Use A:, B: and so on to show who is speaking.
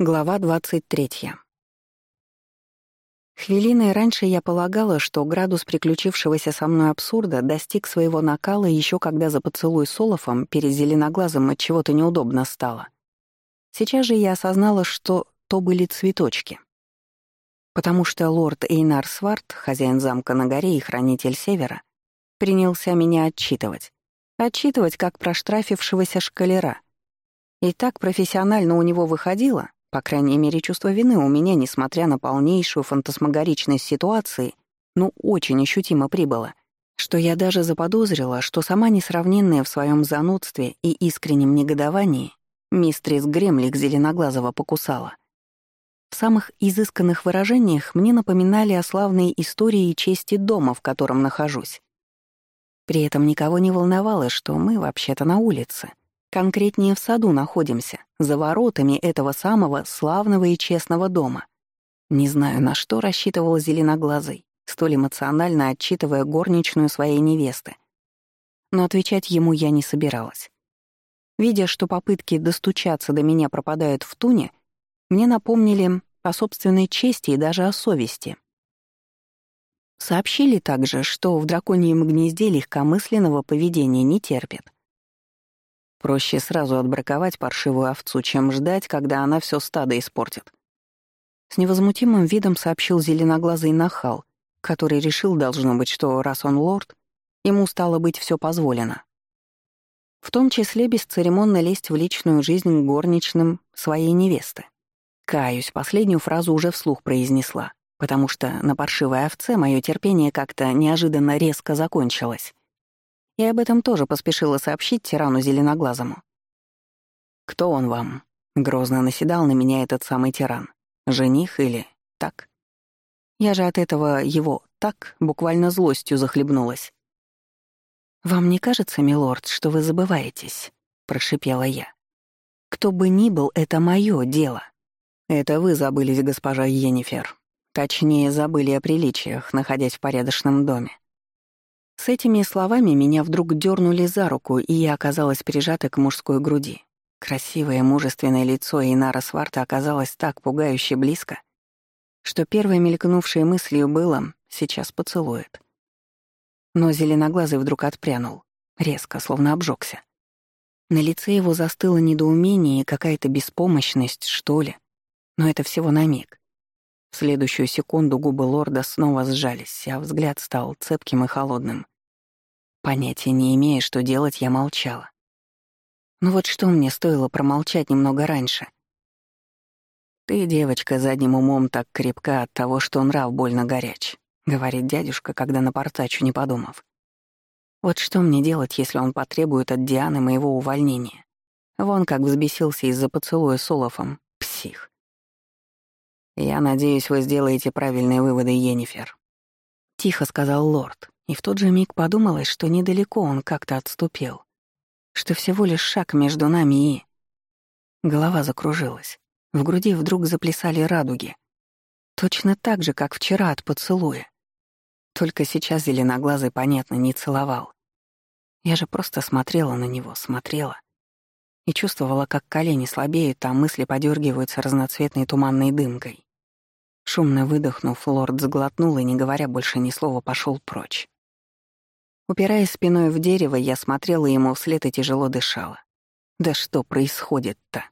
A: Глава 23. Хвилиной раньше я полагала, что градус приключившегося со мной абсурда достиг своего накала еще когда за поцелуй с Олафом перед зеленоглазым от чего-то неудобно стало. Сейчас же я осознала, что то были цветочки. Потому что лорд Эйнар Сварт, хозяин замка на горе и хранитель Севера, принялся меня отчитывать. Отчитывать как проштрафившегося шкалера. И так профессионально у него выходило, по крайней мере, чувство вины у меня, несмотря на полнейшую фантасмагоричность ситуации, ну, очень ощутимо прибыло, что я даже заподозрила, что сама несравненная в своем занудстве и искреннем негодовании мистрис Гремлик Зеленоглазого покусала. В самых изысканных выражениях мне напоминали о славной истории и чести дома, в котором нахожусь. При этом никого не волновало, что мы вообще-то на улице — Конкретнее в саду находимся, за воротами этого самого славного и честного дома. Не знаю, на что рассчитывал зеленоглазый, столь эмоционально отчитывая горничную своей невесты. Но отвечать ему я не собиралась. Видя, что попытки достучаться до меня пропадают в туне, мне напомнили о собственной чести и даже о совести. Сообщили также, что в драконьем гнезде легкомысленного поведения не терпят — Проще сразу отбраковать паршивую овцу, чем ждать, когда она все стадо испортит. С невозмутимым видом сообщил зеленоглазый нахал, который решил, должно быть, что раз он лорд, ему стало быть все позволено. В том числе бесцеремонно лезть в личную жизнь горничным своей невесты. Каюсь, последнюю фразу уже вслух произнесла, потому что на паршивой овце мое терпение как-то неожиданно резко закончилось. И об этом тоже поспешила сообщить тирану зеленоглазому. «Кто он вам?» — грозно наседал на меня этот самый тиран. «Жених или так?» Я же от этого его «так» буквально злостью захлебнулась. «Вам не кажется, милорд, что вы забываетесь?» — прошипела я. «Кто бы ни был, это мое дело». «Это вы забылись, госпожа Йеннифер. Точнее, забыли о приличиях, находясь в порядочном доме. С этими словами меня вдруг дернули за руку, и я оказалась прижата к мужской груди. Красивое мужественное лицо Инара Сварта оказалось так пугающе близко, что первой мелькнувшей мыслью было «сейчас поцелует». Но зеленоглазый вдруг отпрянул, резко, словно обжегся. На лице его застыло недоумение и какая-то беспомощность, что ли. Но это всего на миг. В следующую секунду губы лорда снова сжались, а взгляд стал цепким и холодным. Понятия не имея, что делать, я молчала. Ну вот что мне стоило промолчать немного раньше? «Ты, девочка, задним умом так крепка от того, что нрав больно горяч», — говорит дядюшка, когда напортачу, не подумав. «Вот что мне делать, если он потребует от Дианы моего увольнения? Вон как взбесился из-за поцелуя с Олафом. Псих. «Я надеюсь, вы сделаете правильные выводы, Йеннифер», — тихо сказал лорд, и в тот же миг подумалось, что недалеко он как-то отступил, что всего лишь шаг между нами и... Голова закружилась, в груди вдруг заплясали радуги. Точно так же, как вчера от поцелуя. Только сейчас зеленоглазый, понятно, не целовал. Я же просто смотрела на него, смотрела. И чувствовала, как колени слабеют, а мысли подергиваются разноцветной туманной дымкой. Шумно выдохнув, лорд сглотнул и, не говоря больше ни слова, пошел прочь. Упираясь спиной в дерево, я смотрела ему вслед и тяжело дышала. Да что происходит-то?